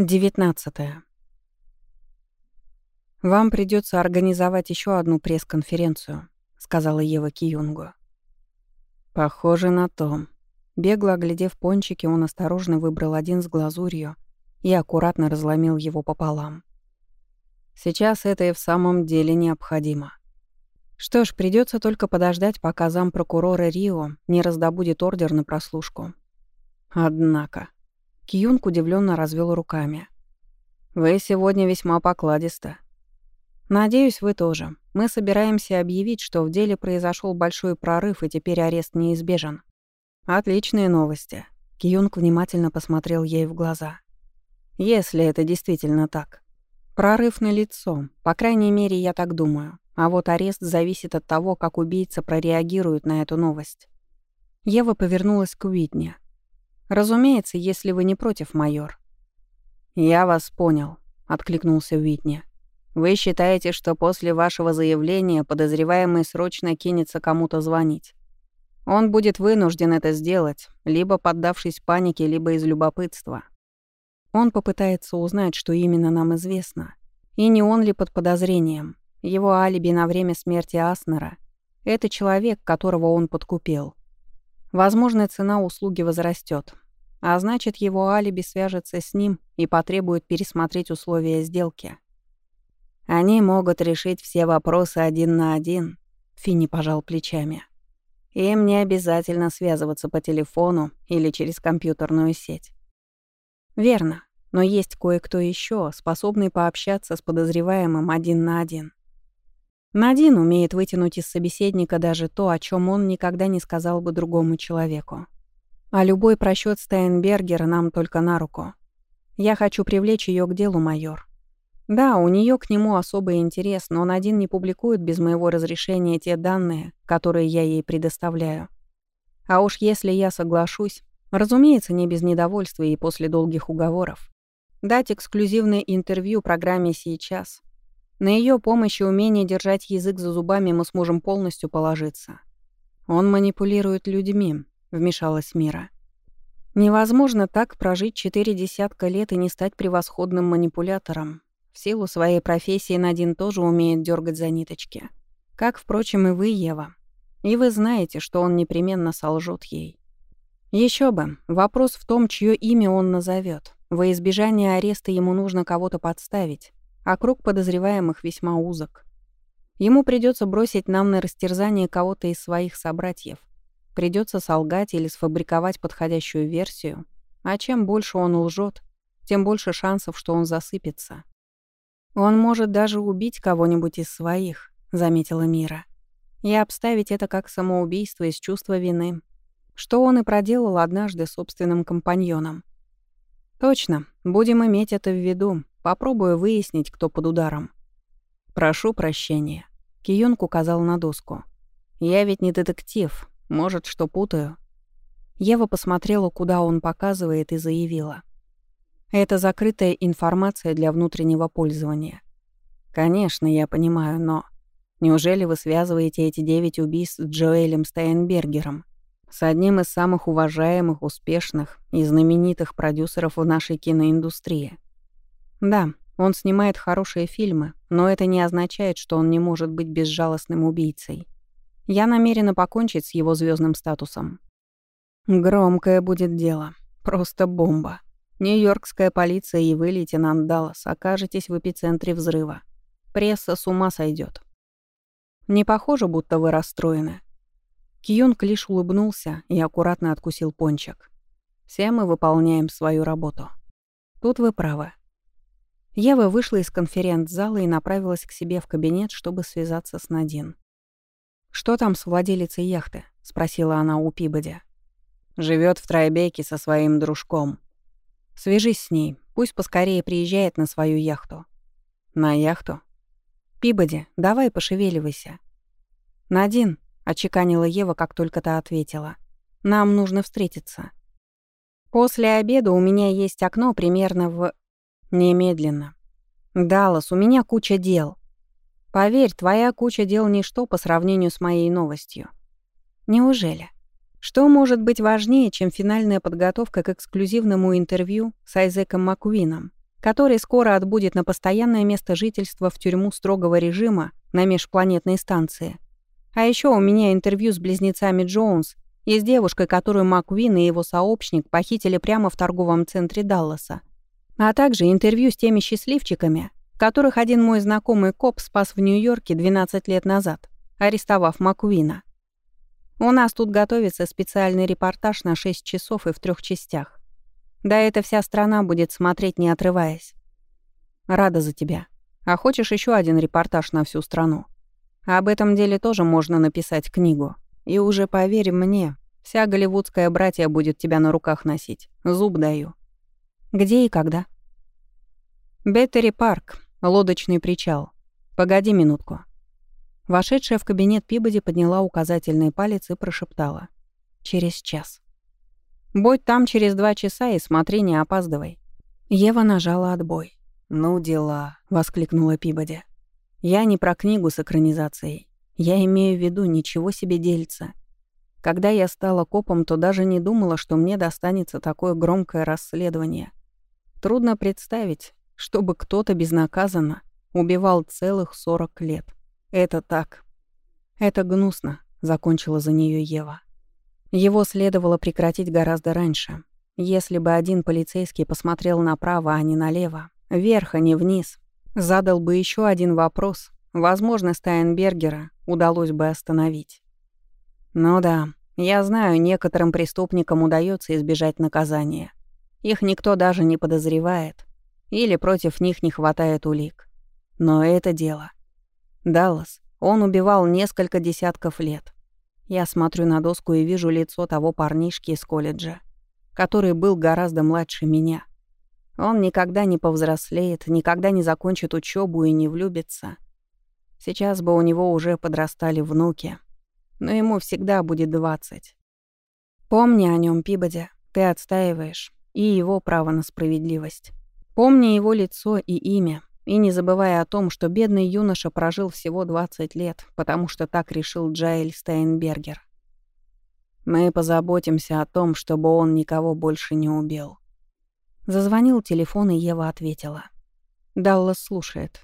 19. «Вам придется организовать еще одну пресс-конференцию», — сказала Ева Киюнгу. «Похоже на то». Бегло оглядев пончики, он осторожно выбрал один с глазурью и аккуратно разломил его пополам. Сейчас это и в самом деле необходимо. Что ж, придется только подождать, пока зампрокурора Рио не раздобудет ордер на прослушку. Однако... Кьюнг удивленно развел руками. «Вы сегодня весьма покладисто. Надеюсь, вы тоже. Мы собираемся объявить, что в деле произошел большой прорыв, и теперь арест неизбежен. Отличные новости». Кьюнг внимательно посмотрел ей в глаза. «Если это действительно так. Прорыв на лицо. По крайней мере, я так думаю. А вот арест зависит от того, как убийца прореагирует на эту новость». Ева повернулась к Уитни. «Разумеется, если вы не против, майор». «Я вас понял», — откликнулся Уитни. «Вы считаете, что после вашего заявления подозреваемый срочно кинется кому-то звонить? Он будет вынужден это сделать, либо поддавшись панике, либо из любопытства. Он попытается узнать, что именно нам известно. И не он ли под подозрением. Его алиби на время смерти Аснера — это человек, которого он подкупил. Возможно, цена услуги возрастет, а значит, его алиби свяжется с ним и потребует пересмотреть условия сделки. Они могут решить все вопросы один на один, Финни пожал плечами. Им не обязательно связываться по телефону или через компьютерную сеть. Верно, но есть кое-кто еще, способный пообщаться с подозреваемым один на один. Надин умеет вытянуть из собеседника даже то, о чем он никогда не сказал бы другому человеку. А любой просчет Стайнбергера нам только на руку. Я хочу привлечь ее к делу, майор. Да, у нее к нему особый интерес, но Надин не публикует без моего разрешения те данные, которые я ей предоставляю. А уж если я соглашусь, разумеется, не без недовольства и после долгих уговоров, дать эксклюзивное интервью программе сейчас, на ее помощь и умение держать язык за зубами мы сможем полностью положиться. Он манипулирует людьми, вмешалась Мира. Невозможно так прожить четыре десятка лет и не стать превосходным манипулятором. В силу своей профессии Надин тоже умеет дергать за ниточки. Как, впрочем, и вы, Ева. И вы знаете, что он непременно солжет ей. Еще бы, вопрос в том, чье имя он назовет. Во избежание ареста ему нужно кого-то подставить, а круг подозреваемых весьма узок. Ему придется бросить нам на растерзание кого-то из своих собратьев. Придется солгать или сфабриковать подходящую версию. А чем больше он лжет, тем больше шансов, что он засыпется. «Он может даже убить кого-нибудь из своих», — заметила Мира. «И обставить это как самоубийство из чувства вины, что он и проделал однажды собственным компаньоном. Точно, будем иметь это в виду, Попробую выяснить, кто под ударом. Прошу прощения. Киюнг указал на доску. Я ведь не детектив. Может, что путаю. Ева посмотрела, куда он показывает, и заявила. Это закрытая информация для внутреннего пользования. Конечно, я понимаю, но... Неужели вы связываете эти девять убийств с Джоэлем Стейнбергером? С одним из самых уважаемых, успешных и знаменитых продюсеров в нашей киноиндустрии. Да, он снимает хорошие фильмы, но это не означает, что он не может быть безжалостным убийцей. Я намерена покончить с его звездным статусом. Громкое будет дело. Просто бомба. Нью-Йоркская полиция и вы, лейтенант Даллас, окажетесь в эпицентре взрыва. Пресса с ума сойдет. Не похоже, будто вы расстроены. Кьюнг лишь улыбнулся и аккуратно откусил пончик. Все мы выполняем свою работу. Тут вы правы. Ева вышла из конференц-зала и направилась к себе в кабинет, чтобы связаться с Надин. «Что там с владелицей яхты?» — спросила она у Пибоди. Живет в Трайбеке со своим дружком. Свяжись с ней, пусть поскорее приезжает на свою яхту». «На яхту?» «Пибоди, давай пошевеливайся». «Надин», — очеканила Ева, как только та ответила. «Нам нужно встретиться». «После обеда у меня есть окно примерно в Немедленно. Даллас, у меня куча дел. Поверь, твоя куча дел ничто по сравнению с моей новостью. Неужели? Что может быть важнее, чем финальная подготовка к эксклюзивному интервью с Айзеком Маккуином? который скоро отбудет на постоянное место жительства в тюрьму строгого режима на межпланетной станции. А еще у меня интервью с близнецами Джонс и с девушкой, которую Маквин и его сообщник похитили прямо в торговом центре Далласа. А также интервью с теми счастливчиками, которых один мой знакомый коп спас в Нью-Йорке 12 лет назад, арестовав Маквина. У нас тут готовится специальный репортаж на 6 часов и в трех частях. Да это вся страна будет смотреть, не отрываясь. Рада за тебя. А хочешь еще один репортаж на всю страну? Об этом деле тоже можно написать книгу. И уже поверь мне, вся голливудская братья будет тебя на руках носить. Зуб даю. Где и когда? Беттери парк, лодочный причал. Погоди минутку. Вошедшая в кабинет Пибоди подняла указательный палец и прошептала. Через час. Будь там через два часа и смотри, не опаздывай. Ева нажала отбой. «Ну дела», — воскликнула Пибоди. «Я не про книгу с экранизацией. Я имею в виду ничего себе дельца. Когда я стала копом, то даже не думала, что мне достанется такое громкое расследование. Трудно представить, чтобы кто-то безнаказанно убивал целых 40 лет. Это так. Это гнусно, закончила за нее Ева. Его следовало прекратить гораздо раньше. Если бы один полицейский посмотрел направо, а не налево, вверх, а не вниз, задал бы еще один вопрос, возможно, Стайнбергера удалось бы остановить. Ну да, я знаю, некоторым преступникам удается избежать наказания. Их никто даже не подозревает. Или против них не хватает улик. Но это дело. Даллас, он убивал несколько десятков лет. Я смотрю на доску и вижу лицо того парнишки из колледжа, который был гораздо младше меня. Он никогда не повзрослеет, никогда не закончит учебу и не влюбится. Сейчас бы у него уже подрастали внуки, но ему всегда будет двадцать. Помни о нем, Пибоди, ты отстаиваешь и его право на справедливость. Помни его лицо и имя, и не забывая о том, что бедный юноша прожил всего 20 лет, потому что так решил Джаэль Стейнбергер. Мы позаботимся о том, чтобы он никого больше не убил. Зазвонил телефон, и Ева ответила. Даллас слушает.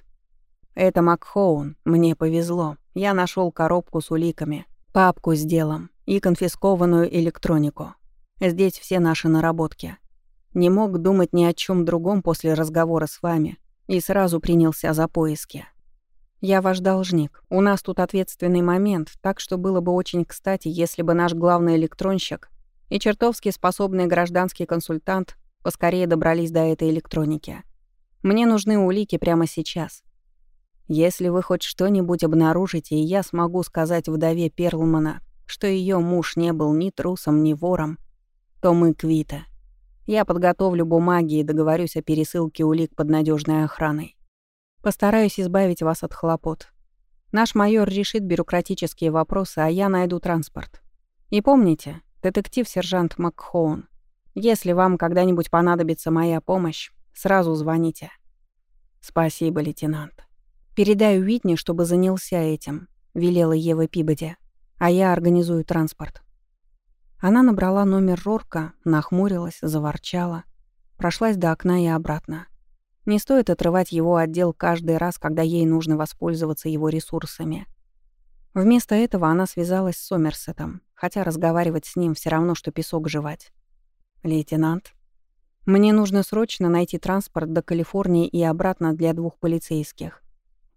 «Это Макхоун. Мне повезло. Я нашел коробку с уликами, папку с делом и конфискованную электронику. Здесь все наши наработки. Не мог думать ни о чем другом после разговора с вами и сразу принялся за поиски. Я ваш должник. У нас тут ответственный момент, так что было бы очень кстати, если бы наш главный электронщик и чертовски способный гражданский консультант поскорее добрались до этой электроники. Мне нужны улики прямо сейчас. Если вы хоть что-нибудь обнаружите, и я смогу сказать вдове Перлмана, что ее муж не был ни трусом, ни вором, то мы квита. Я подготовлю бумаги и договорюсь о пересылке улик под надежной охраной. Постараюсь избавить вас от хлопот. Наш майор решит бюрократические вопросы, а я найду транспорт. И помните, детектив-сержант Макхоун, если вам когда-нибудь понадобится моя помощь, сразу звоните. Спасибо, лейтенант. Передай Уитни, чтобы занялся этим, велела Ева Пибоди, а я организую транспорт. Она набрала номер Рорка, нахмурилась, заворчала, прошлась до окна и обратно. Не стоит отрывать его отдел каждый раз, когда ей нужно воспользоваться его ресурсами. Вместо этого она связалась с Сомерсетом, хотя разговаривать с ним все равно, что песок жевать. «Лейтенант, мне нужно срочно найти транспорт до Калифорнии и обратно для двух полицейских.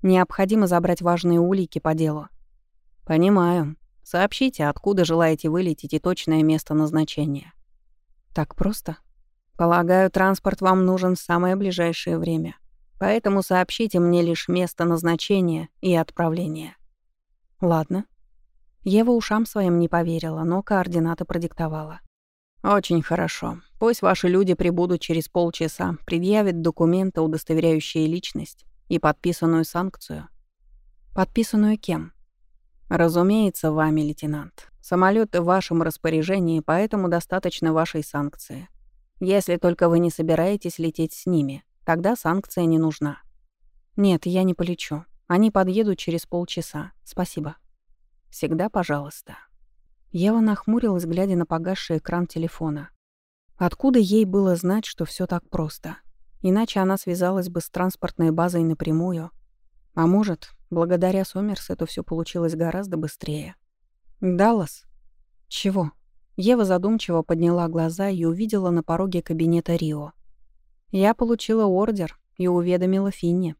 Необходимо забрать важные улики по делу». «Понимаю», Сообщите, откуда желаете вылететь и точное место назначения. Так просто? Полагаю, транспорт вам нужен в самое ближайшее время. Поэтому сообщите мне лишь место назначения и отправления. Ладно. Ева ушам своим не поверила, но координаты продиктовала. «Очень хорошо. Пусть ваши люди прибудут через полчаса, предъявят документы, удостоверяющие личность и подписанную санкцию». «Подписанную кем?» Разумеется, вами, лейтенант. Самолет в вашем распоряжении, поэтому достаточно вашей санкции. Если только вы не собираетесь лететь с ними, тогда санкция не нужна. Нет, я не полечу. Они подъедут через полчаса. Спасибо. Всегда пожалуйста. Ева нахмурилась, глядя на погасший экран телефона. Откуда ей было знать, что все так просто? Иначе она связалась бы с транспортной базой напрямую. А может, благодаря Сомерс это все получилось гораздо быстрее. «Даллас?» «Чего?» Ева задумчиво подняла глаза и увидела на пороге кабинета Рио. «Я получила ордер и уведомила Финни».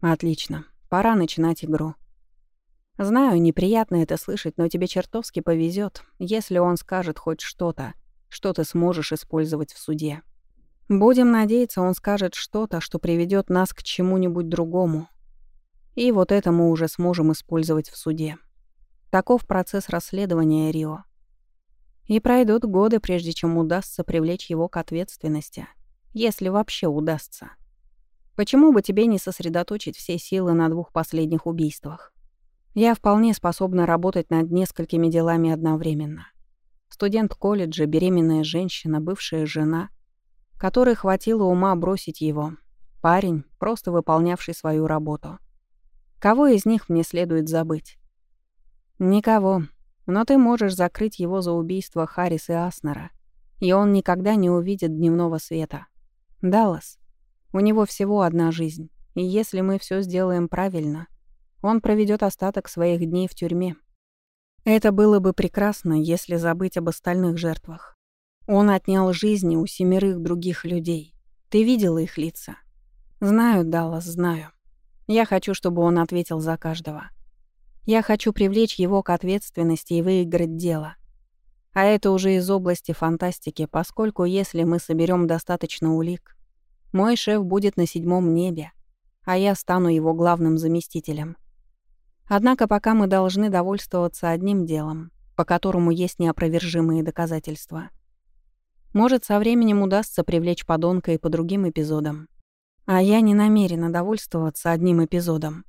«Отлично. Пора начинать игру». «Знаю, неприятно это слышать, но тебе чертовски повезет, если он скажет хоть что-то, что ты сможешь использовать в суде. Будем надеяться, он скажет что-то, что приведет нас к чему-нибудь другому. И вот это мы уже сможем использовать в суде. Таков процесс расследования Рио. И пройдут годы, прежде чем удастся привлечь его к ответственности. Если вообще удастся. Почему бы тебе не сосредоточить все силы на двух последних убийствах? Я вполне способна работать над несколькими делами одновременно. Студент колледжа, беременная женщина, бывшая жена, которой хватило ума бросить его. Парень, просто выполнявший свою работу. Кого из них мне следует забыть? Никого, но ты можешь закрыть его за убийство Харрис и Аснера, и он никогда не увидит дневного света. Даллас. У него всего одна жизнь, и если мы все сделаем правильно, он проведет остаток своих дней в тюрьме. Это было бы прекрасно, если забыть об остальных жертвах. Он отнял жизни у семерых других людей. Ты видела их лица? Знаю, Даллас, знаю. Я хочу, чтобы он ответил за каждого. Я хочу привлечь его к ответственности и выиграть дело. А это уже из области фантастики, поскольку если мы соберем достаточно улик, мой шеф будет на седьмом небе, а я стану его главным заместителем. Однако пока мы должны довольствоваться одним делом, по которому есть неопровержимые доказательства. Может, со временем удастся привлечь подонка и по другим эпизодам. А я не намерена довольствоваться одним эпизодом.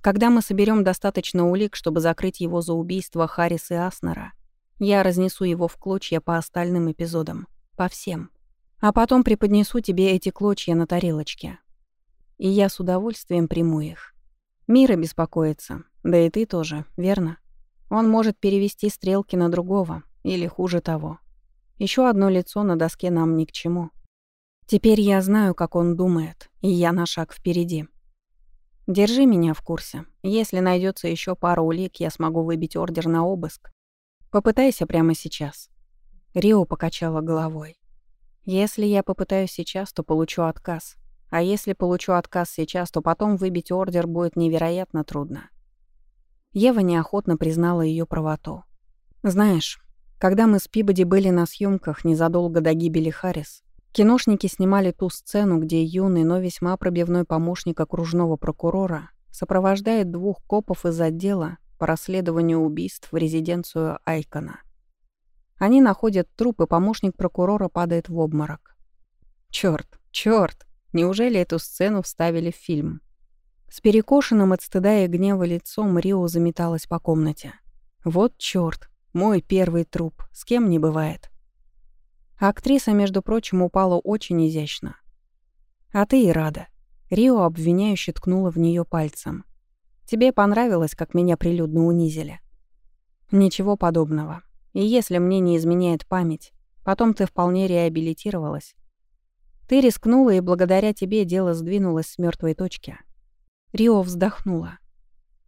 Когда мы соберем достаточно улик, чтобы закрыть его за убийство Харриса и Аснера, я разнесу его в клочья по остальным эпизодам. По всем. А потом преподнесу тебе эти клочья на тарелочке. И я с удовольствием приму их. Мира беспокоится. Да и ты тоже, верно? Он может перевести стрелки на другого. Или хуже того. Еще одно лицо на доске нам ни к чему. Теперь я знаю, как он думает, и я на шаг впереди. Держи меня в курсе. Если найдется еще пара улик, я смогу выбить ордер на обыск. Попытайся прямо сейчас. Рио покачала головой. Если я попытаюсь сейчас, то получу отказ. А если получу отказ сейчас, то потом выбить ордер будет невероятно трудно. Ева неохотно признала ее правоту. Знаешь, когда мы с Пибоди были на съемках незадолго до гибели Харрис, Киношники снимали ту сцену, где юный, но весьма пробивной помощник окружного прокурора сопровождает двух копов из отдела по расследованию убийств в резиденцию Айкона. Они находят труп, и помощник прокурора падает в обморок. Чёрт, чёрт, неужели эту сцену вставили в фильм? С перекошенным от стыда и гнева лицом Рио заметалась по комнате. Вот чёрт, мой первый труп, с кем не бывает. Актриса, между прочим, упала очень изящно. «А ты и рада». Рио обвиняюще ткнула в нее пальцем. «Тебе понравилось, как меня прилюдно унизили?» «Ничего подобного. И если мне не изменяет память, потом ты вполне реабилитировалась. Ты рискнула, и благодаря тебе дело сдвинулось с мертвой точки». Рио вздохнула.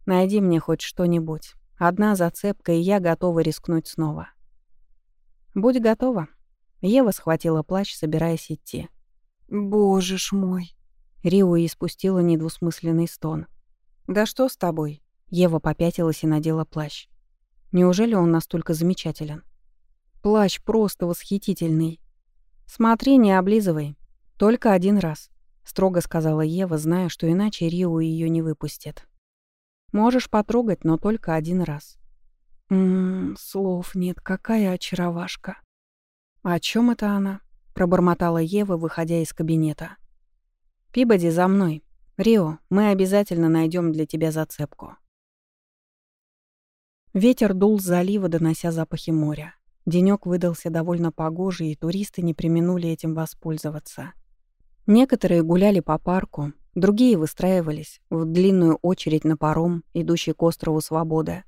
«Найди мне хоть что-нибудь. Одна зацепка, и я готова рискнуть снова». «Будь готова», Ева схватила плащ, собираясь идти. «Боже ж мой!» Рио испустила недвусмысленный стон. «Да что с тобой?» Ева попятилась и надела плащ. «Неужели он настолько замечателен?» «Плащ просто восхитительный. Смотри, не облизывай. Только один раз», — строго сказала Ева, зная, что иначе Рио ее не выпустит. «Можешь потрогать, но только один раз». «Ммм, слов нет, какая очаровашка». «О чем это она?» — пробормотала Ева, выходя из кабинета. «Пибоди, за мной. Рио, мы обязательно найдем для тебя зацепку». Ветер дул с залива, донося запахи моря. Денёк выдался довольно погожий, и туристы не применули этим воспользоваться. Некоторые гуляли по парку, другие выстраивались в длинную очередь на паром, идущий к острову Свободы.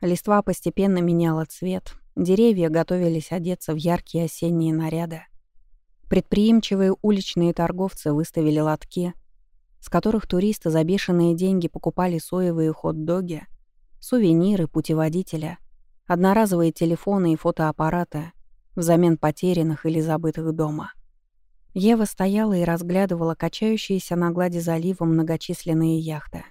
Листва постепенно меняла цвет, Деревья готовились одеться в яркие осенние наряды. Предприимчивые уличные торговцы выставили лотки, с которых туристы за бешеные деньги покупали соевые хот-доги, сувениры, путеводителя, одноразовые телефоны и фотоаппараты взамен потерянных или забытых дома. Ева стояла и разглядывала качающиеся на глади залива многочисленные яхты.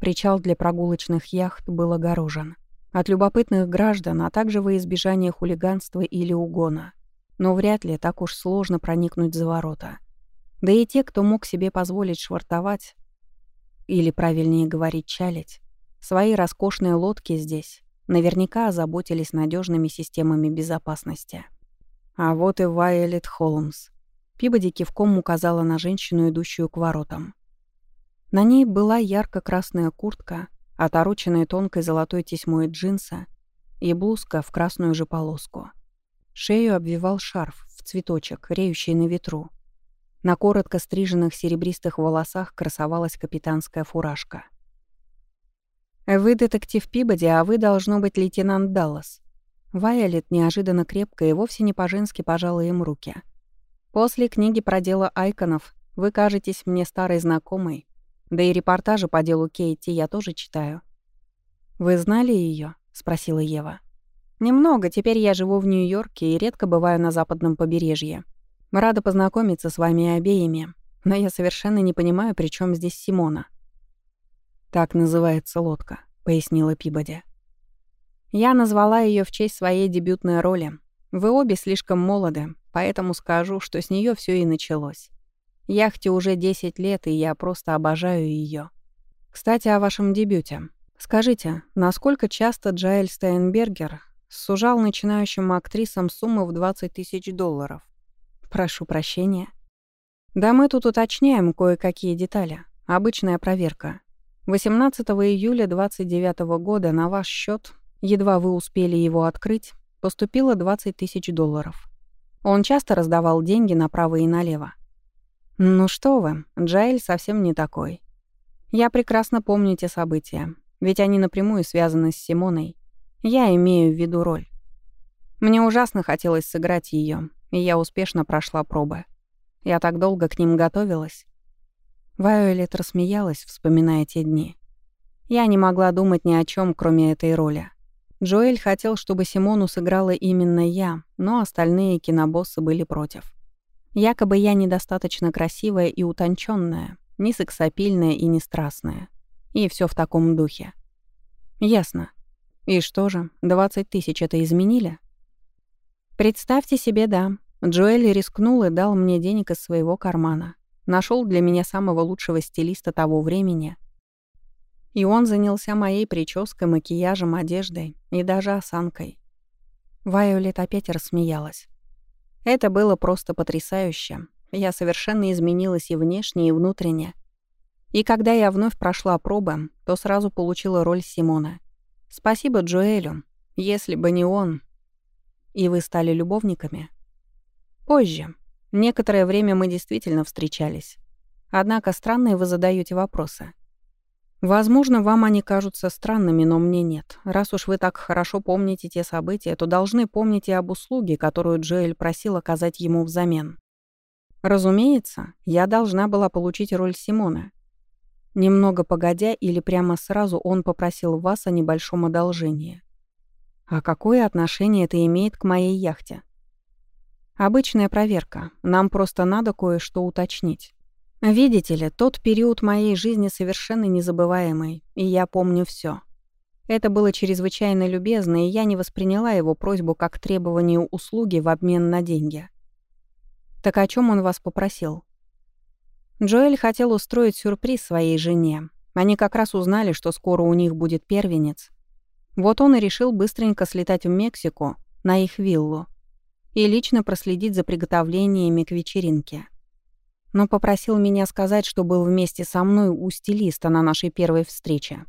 Причал для прогулочных яхт был огорожен. От любопытных граждан, а также во избежание хулиганства или угона. Но вряд ли так уж сложно проникнуть за ворота. Да и те, кто мог себе позволить швартовать, или, правильнее говорить, чалить, свои роскошные лодки здесь наверняка озаботились надежными системами безопасности. А вот и Вайолет Холмс. Пибоди кивком указала на женщину, идущую к воротам. На ней была ярко-красная куртка, отороченная тонкой золотой тесьмой джинса и блузка в красную же полоску. Шею обвивал шарф в цветочек, реющий на ветру. На коротко стриженных серебристых волосах красовалась капитанская фуражка. «Вы детектив Пибоди, а вы, должно быть, лейтенант Даллас». Вайолет неожиданно крепко и вовсе не по-женски пожала им руки. «После книги про дело Айконов вы кажетесь мне старой знакомой, да и репортажи по делу Кейти я тоже читаю. «Вы знали ее? спросила Ева. «Немного. Теперь я живу в Нью-Йорке и редко бываю на западном побережье. Рада познакомиться с вами обеими, но я совершенно не понимаю, при чем здесь Симона». «Так называется лодка», — пояснила Пибоди. «Я назвала ее в честь своей дебютной роли. Вы обе слишком молоды, поэтому скажу, что с нее все и началось. Яхте уже 10 лет, и я просто обожаю ее. Кстати, о вашем дебюте. Скажите, насколько часто Джаэль Стейнбергер сужал начинающим актрисам сумму в 20 тысяч долларов? Прошу прощения. Да мы тут уточняем кое-какие детали. Обычная проверка. 18 июля 29 года на ваш счет, едва вы успели его открыть, поступило 20 тысяч долларов. Он часто раздавал деньги направо и налево. «Ну что вы, Джаэль совсем не такой. Я прекрасно помню те события, ведь они напрямую связаны с Симоной. Я имею в виду роль. Мне ужасно хотелось сыграть ее, и я успешно прошла пробы. Я так долго к ним готовилась». Вайолет рассмеялась, вспоминая те дни. Я не могла думать ни о чем, кроме этой роли. Джоэль хотел, чтобы Симону сыграла именно я, но остальные кинобоссы были против. Якобы я недостаточно красивая и утонченная, не сексапильная и не страстная. И все в таком духе. Ясно. И что же, 20 тысяч это изменили? Представьте себе, да. Джоэль рискнул и дал мне денег из своего кармана. Нашел для меня самого лучшего стилиста того времени. И он занялся моей прической, макияжем, одеждой и даже осанкой. Вайолет опять рассмеялась. Это было просто потрясающе. Я совершенно изменилась и внешне, и внутренне. И когда я вновь прошла пробы, то сразу получила роль Симона. Спасибо Джоэлю. Если бы не он... И вы стали любовниками? Позже. Некоторое время мы действительно встречались. Однако странные вы задаете вопросы. Возможно, вам они кажутся странными, но мне нет. Раз уж вы так хорошо помните те события, то должны помнить и об услуге, которую Джоэль просил оказать ему взамен. Разумеется, я должна была получить роль Симона. Немного погодя или прямо сразу он попросил вас о небольшом одолжении. А какое отношение это имеет к моей яхте? Обычная проверка. Нам просто надо кое-что уточнить. Видите ли, тот период моей жизни совершенно незабываемый, и я помню все. Это было чрезвычайно любезно, и я не восприняла его просьбу как требование услуги в обмен на деньги. Так о чем он вас попросил? Джоэль хотел устроить сюрприз своей жене. Они как раз узнали, что скоро у них будет первенец. Вот он и решил быстренько слетать в Мексику, на их виллу, и лично проследить за приготовлениями к вечеринке но попросил меня сказать, что был вместе со мной у стилиста на нашей первой встрече.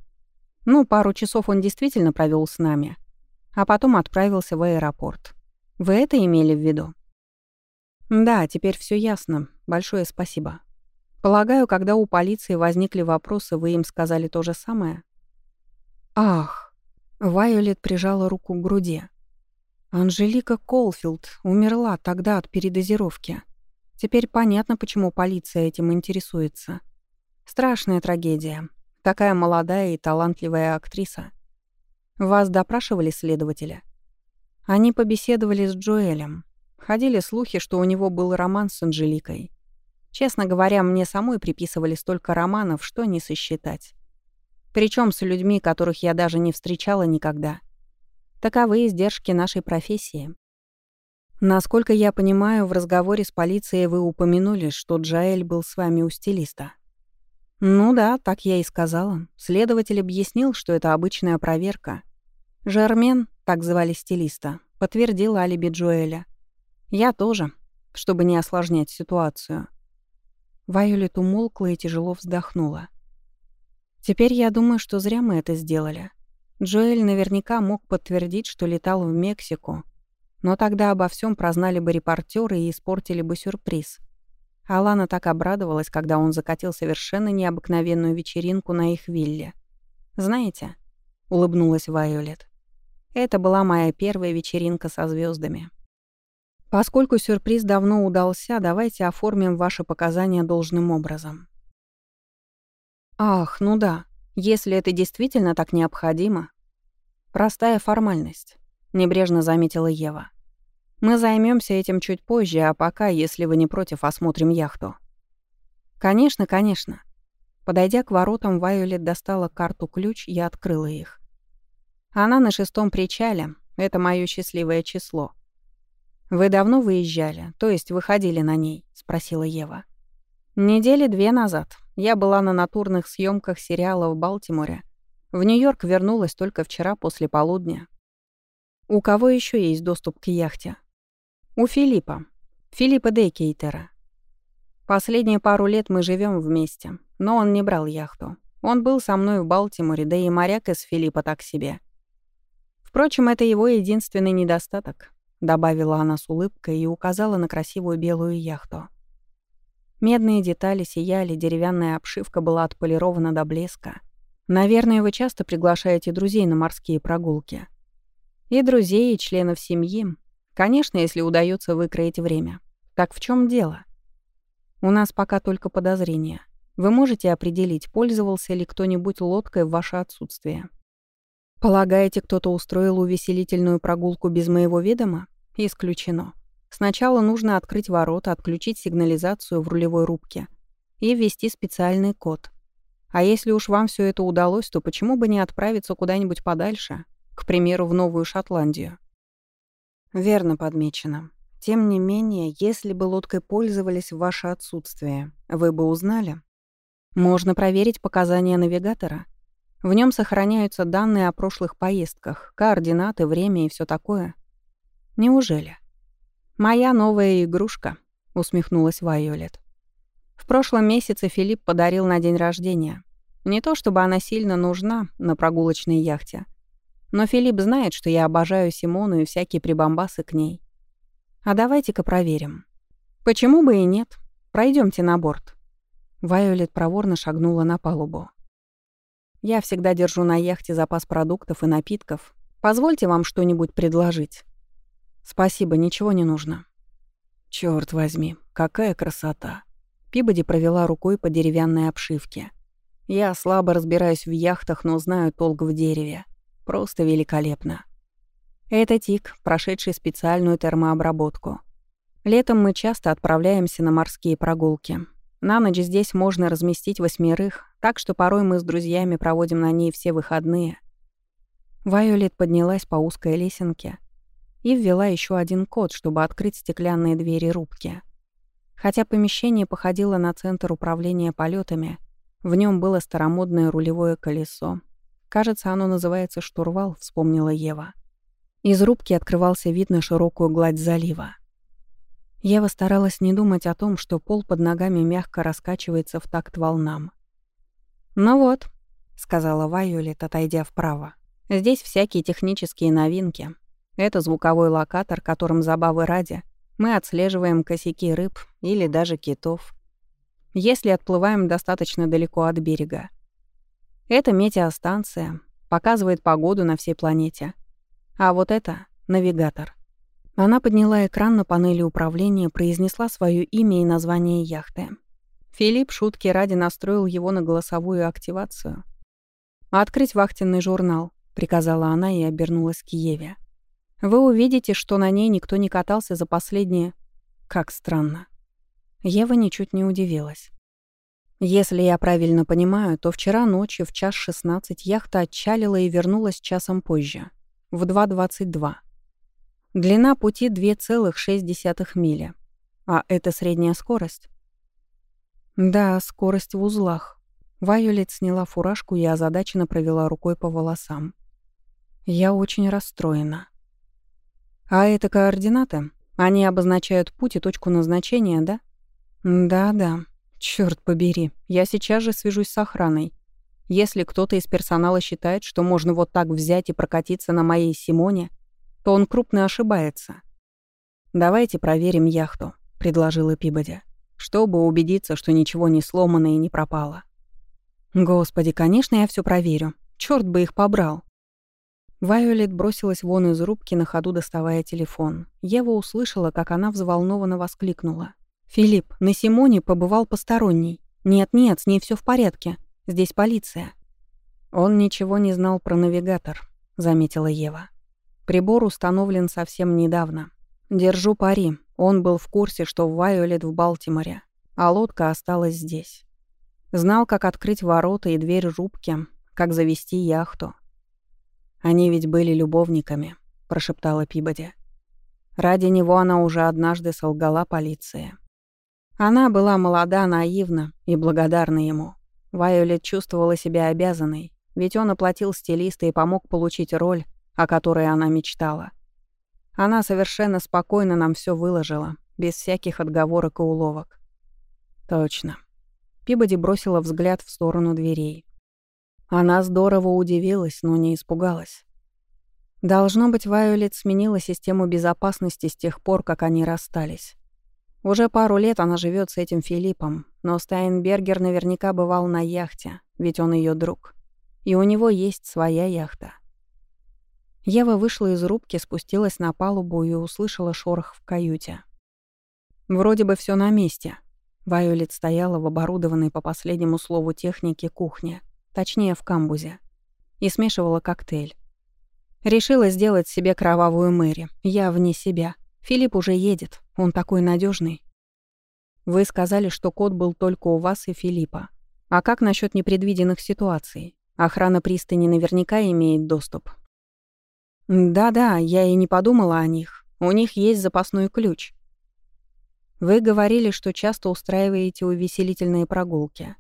Ну, пару часов он действительно провел с нами, а потом отправился в аэропорт. Вы это имели в виду? Да, теперь все ясно. Большое спасибо. Полагаю, когда у полиции возникли вопросы, вы им сказали то же самое? Ах, Вайолет прижала руку к груди. Анжелика Колфилд умерла тогда от передозировки. Теперь понятно, почему полиция этим интересуется. Страшная трагедия. Такая молодая и талантливая актриса. Вас допрашивали следователя? Они побеседовали с Джоэлем. Ходили слухи, что у него был роман с Анжеликой. Честно говоря, мне самой приписывали столько романов, что не сосчитать. Причем с людьми, которых я даже не встречала никогда. Таковы издержки нашей профессии. Насколько я понимаю, в разговоре с полицией вы упомянули, что Джаэль был с вами у стилиста. Ну да, так я и сказала. Следователь объяснил, что это обычная проверка. Жермен, так звали стилиста, подтвердил алиби Джоэля. Я тоже, чтобы не осложнять ситуацию. Вайолет умолкла и тяжело вздохнула. Теперь я думаю, что зря мы это сделали. Джоэль наверняка мог подтвердить, что летал в Мексику, но тогда обо всем прознали бы репортеры и испортили бы сюрприз. Алана так обрадовалась, когда он закатил совершенно необыкновенную вечеринку на их вилле. «Знаете», — улыбнулась Вайолет, — «это была моя первая вечеринка со звездами. Поскольку сюрприз давно удался, давайте оформим ваши показания должным образом. Ах, ну да, если это действительно так необходимо. Простая формальность, небрежно заметила Ева. Мы займемся этим чуть позже, а пока, если вы не против, осмотрим яхту. Конечно, конечно. Подойдя к воротам, Вайолет достала карту-ключ и открыла их. Она на шестом причале, это мое счастливое число. «Вы давно выезжали, то есть выходили на ней?» — спросила Ева. «Недели две назад. Я была на натурных съемках сериала в Балтиморе. В Нью-Йорк вернулась только вчера после полудня. У кого еще есть доступ к яхте? У Филиппа. Филиппа Дейкейтера. Последние пару лет мы живем вместе, но он не брал яхту. Он был со мной в Балтиморе, да и моряк из Филиппа так себе. Впрочем, это его единственный недостаток, добавила она с улыбкой и указала на красивую белую яхту. Медные детали сияли, деревянная обшивка была отполирована до блеска. Наверное, вы часто приглашаете друзей на морские прогулки. И друзей, и членов семьи. Конечно, если удается выкроить время. Так в чем дело? У нас пока только подозрения. Вы можете определить, пользовался ли кто-нибудь лодкой в ваше отсутствие? Полагаете, кто-то устроил увеселительную прогулку без моего ведома? Исключено. Сначала нужно открыть ворота, отключить сигнализацию в рулевой рубке и ввести специальный код. А если уж вам все это удалось, то почему бы не отправиться куда-нибудь подальше, к примеру, в Новую Шотландию? Верно подмечено. Тем не менее, если бы лодкой пользовались в ваше отсутствие, вы бы узнали? Можно проверить показания навигатора. В нем сохраняются данные о прошлых поездках, координаты, время и все такое. Неужели? «Моя новая игрушка», — усмехнулась Вайолет. В прошлом месяце Филипп подарил на день рождения. Не то чтобы она сильно нужна на прогулочной яхте, но Филипп знает, что я обожаю Симону и всякие прибамбасы к ней. А давайте-ка проверим. Почему бы и нет? Пройдемте на борт. Вайолет проворно шагнула на палубу. Я всегда держу на яхте запас продуктов и напитков. Позвольте вам что-нибудь предложить. «Спасибо, ничего не нужно». «Чёрт возьми, какая красота!» Пибоди провела рукой по деревянной обшивке. «Я слабо разбираюсь в яхтах, но знаю толк в дереве. Просто великолепно». Это Тик, прошедший специальную термообработку. Летом мы часто отправляемся на морские прогулки. На ночь здесь можно разместить восьмерых, так что порой мы с друзьями проводим на ней все выходные. Вайолет поднялась по узкой лесенке — и ввела еще один код, чтобы открыть стеклянные двери рубки. Хотя помещение походило на центр управления полетами, в нем было старомодное рулевое колесо. Кажется, оно называется штурвал, вспомнила Ева. Из рубки открывался вид на широкую гладь залива. Ева старалась не думать о том, что пол под ногами мягко раскачивается в такт волнам. «Ну вот», — сказала Вайолет, отойдя вправо. «Здесь всякие технические новинки. Это звуковой локатор, которым забавы ради мы отслеживаем косяки рыб или даже китов, если отплываем достаточно далеко от берега. Это метеостанция, показывает погоду на всей планете. А вот это — навигатор. Она подняла экран на панели управления, произнесла свое имя и название яхты. Филипп шутки ради настроил его на голосовую активацию. «Открыть вахтенный журнал», — приказала она и обернулась к Еве. «Вы увидите, что на ней никто не катался за последние...» «Как странно». Ева ничуть не удивилась. Если я правильно понимаю, то вчера ночью в час 16 яхта отчалила и вернулась часом позже, в 2.22. Длина пути 2,6 мили. А это средняя скорость? Да, скорость в узлах. Вайолет сняла фуражку и озадаченно провела рукой по волосам. Я очень расстроена. А это координаты? Они обозначают путь и точку назначения, да? Да-да. Черт побери, я сейчас же свяжусь с охраной. Если кто-то из персонала считает, что можно вот так взять и прокатиться на моей Симоне, то он крупно ошибается. «Давайте проверим яхту», — предложила Пибоди, чтобы убедиться, что ничего не сломано и не пропало. «Господи, конечно, я все проверю. Черт бы их побрал». Вайолет бросилась вон из рубки, на ходу доставая телефон. Ева услышала, как она взволнованно воскликнула. «Филипп, на Симоне побывал посторонний. Нет-нет, с ней все в порядке. Здесь полиция». «Он ничего не знал про навигатор», — заметила Ева. Прибор установлен совсем недавно. Держу пари. Он был в курсе, что Вайолет в Балтиморе, а лодка осталась здесь. Знал, как открыть ворота и дверь рубки, как завести яхту. «Они ведь были любовниками», — прошептала Пибоди. Ради него она уже однажды солгала полиции. Она была молода, наивна и благодарна ему. Вайолет чувствовала себя обязанной, ведь он оплатил стилиста и помог получить роль, о которой она мечтала. Она совершенно спокойно нам все выложила, без всяких отговорок и уловок. Точно. Пибоди бросила взгляд в сторону дверей. Она здорово удивилась, но не испугалась. Должно быть, Вайолет сменила систему безопасности с тех пор, как они расстались. Уже пару лет она живет с этим Филиппом, но Стайнбергер наверняка бывал на яхте, ведь он ее друг. И у него есть своя яхта. Ева вышла из рубки, спустилась на палубу и услышала шорох в каюте. Вроде бы все на месте. Вайолет стояла в оборудованной по последнему слову техники кухне, точнее в камбузе, и смешивала коктейль. Решила сделать себе кровавую Мэри. Я вне себя. Филипп уже едет. Он такой надежный. Вы сказали, что код был только у вас и Филиппа. А как насчет непредвиденных ситуаций? Охрана пристани наверняка имеет доступ. Да-да, я и не подумала о них. У них есть запасной ключ. Вы говорили, что часто устраиваете увеселительные прогулки.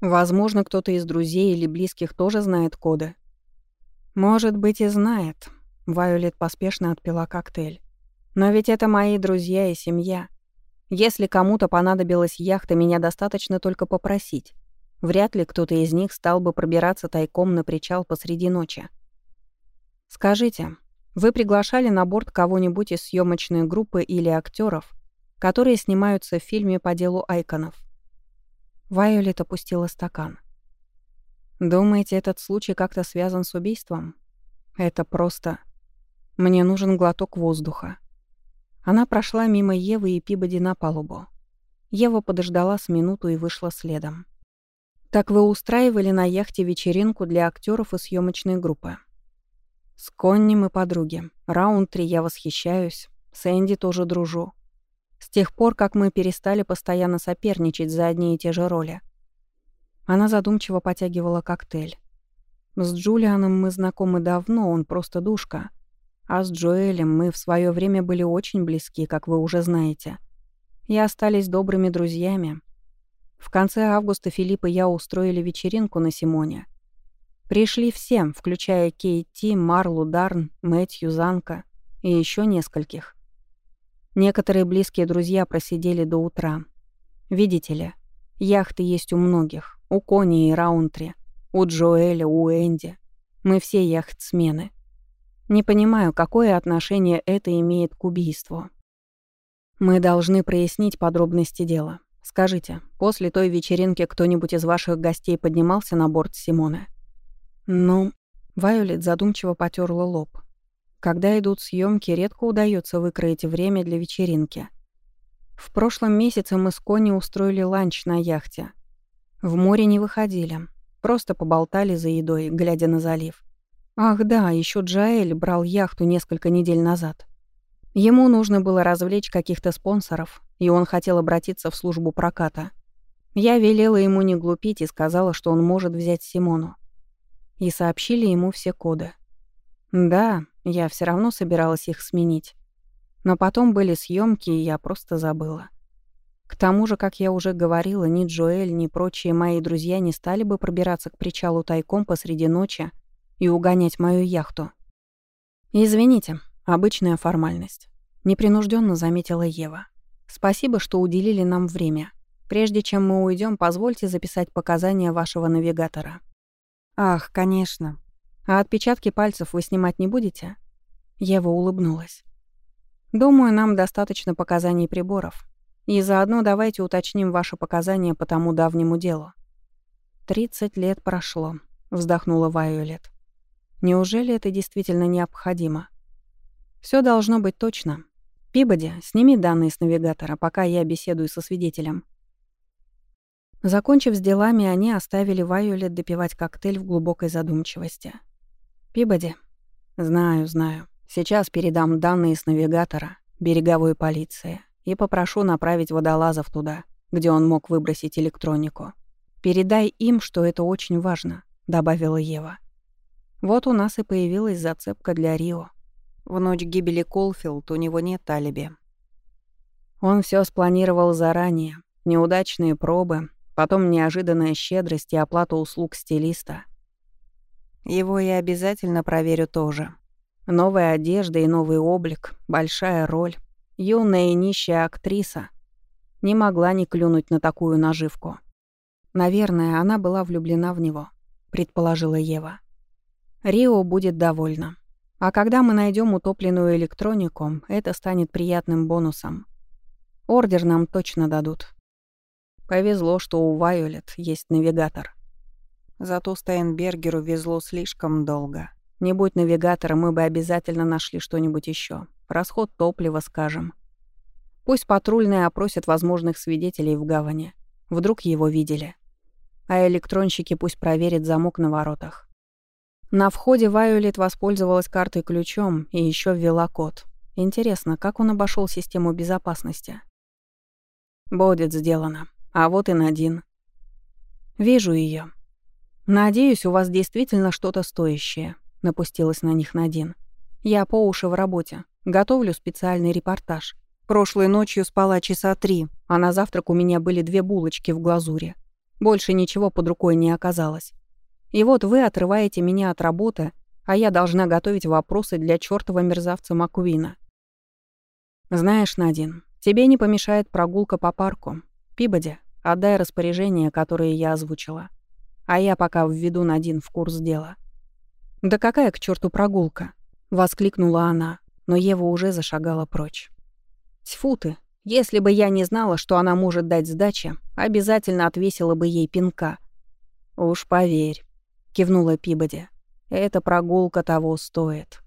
Возможно, кто-то из друзей или близких тоже знает коды. Может быть, и знает. Вайолет поспешно отпила коктейль. Но ведь это мои друзья и семья. Если кому-то понадобилась яхта, меня достаточно только попросить. Вряд ли кто-то из них стал бы пробираться тайком на причал посреди ночи. Скажите, вы приглашали на борт кого-нибудь из съемочной группы или актеров, которые снимаются в фильме по делу Айконов? Вайолет опустила стакан. Думаете, этот случай как-то связан с убийством? Это просто... Мне нужен глоток воздуха. Она прошла мимо Евы и Пибоди на палубу. Ева подождала с минуту и вышла следом. «Так вы устраивали на яхте вечеринку для актеров и съемочной группы?» С Конни мы подруги. Раунтри я восхищаюсь. С Энди тоже дружу. С тех пор, как мы перестали постоянно соперничать за одни и те же роли. Она задумчиво потягивала коктейль. С Джулианом мы знакомы давно, он просто душка. А с Джоэлем мы в свое время были очень близки, как вы уже знаете. И остались добрыми друзьями. В конце августа Филипп и я устроили вечеринку на Симоне. Пришли все, включая Кейти, Марлу, Дарн, Мэтью, Занка и еще нескольких. Некоторые близкие друзья просидели до утра. Видите ли, яхты есть у многих. У Кони и Раунтри, у Джоэля, у Энди. Мы все яхтсмены. Не понимаю, какое отношение это имеет к убийству. Мы должны прояснить подробности дела. Скажите, после той вечеринки кто-нибудь из ваших гостей поднимался на борт Симона? «Ну...» — Вайолет задумчиво потерла лоб. Когда идут съемки, редко удается выкроить время для вечеринки. В прошлом месяце мы с Кони устроили ланч на яхте. В море не выходили, просто поболтали за едой, глядя на залив. Ах да, еще Джаэль брал яхту несколько недель назад. Ему нужно было развлечь каких-то спонсоров, и он хотел обратиться в службу проката. Я велела ему не глупить и сказала, что он может взять Симону. И сообщили ему все коды. Да, я все равно собиралась их сменить. Но потом были съемки, и я просто забыла. К тому же, как я уже говорила, ни Джоэль, ни прочие мои друзья не стали бы пробираться к причалу тайком посреди ночи и угонять мою яхту. «Извините, обычная формальность», — непринужденно заметила Ева. «Спасибо, что уделили нам время. Прежде чем мы уйдем, позвольте записать показания вашего навигатора». «Ах, конечно», а отпечатки пальцев вы снимать не будете?» Ева улыбнулась. «Думаю, нам достаточно показаний приборов. И заодно давайте уточним ваши показания по тому давнему делу». «Тридцать лет прошло», — вздохнула Вайолет. «Неужели это действительно необходимо?» Все должно быть точно. Пибоди, сними данные с навигатора, пока я беседую со свидетелем». Закончив с делами, они оставили Вайолет допивать коктейль в глубокой задумчивости. Пибоди. Знаю, знаю. Сейчас передам данные с навигатора, береговой полиции, и попрошу направить водолазов туда, где он мог выбросить электронику. Передай им, что это очень важно, добавила Ева. Вот у нас и появилась зацепка для Рио. В ночь гибели Колфилд у него нет алиби. Он все спланировал заранее. Неудачные пробы, потом неожиданная щедрость и оплата услуг стилиста. Его я обязательно проверю тоже. Новая одежда и новый облик, большая роль. Юная и нищая актриса. Не могла не клюнуть на такую наживку. Наверное, она была влюблена в него, предположила Ева. Рио будет довольна. А когда мы найдем утопленную электронику, это станет приятным бонусом. Ордер нам точно дадут. Повезло, что у Вайолет есть навигатор. Зато Стайнбергеру везло слишком долго. Не будь навигатора, мы бы обязательно нашли что-нибудь еще. Расход топлива, скажем. Пусть патрульные опросят возможных свидетелей в гавани. Вдруг его видели. А электронщики пусть проверят замок на воротах. На входе Вайолет воспользовалась картой-ключом и еще ввела код. Интересно, как он обошел систему безопасности? Будет сделано. А вот и Надин. Вижу ее. «Надеюсь, у вас действительно что-то стоящее», — напустилась на них Надин. «Я по уши в работе. Готовлю специальный репортаж. Прошлой ночью спала часа три, а на завтрак у меня были две булочки в глазури. Больше ничего под рукой не оказалось. И вот вы отрываете меня от работы, а я должна готовить вопросы для чёртова мерзавца Маквина. Знаешь, Надин, тебе не помешает прогулка по парку. Пибоди, отдай распоряжение, которое я озвучила. А я пока введу Надин в курс дела. «Да какая к черту прогулка?» — воскликнула она, но Ева уже зашагала прочь. «Тьфу ты! Если бы я не знала, что она может дать сдачи, обязательно отвесила бы ей пинка». «Уж поверь», — кивнула Пибоди. «Эта прогулка того стоит».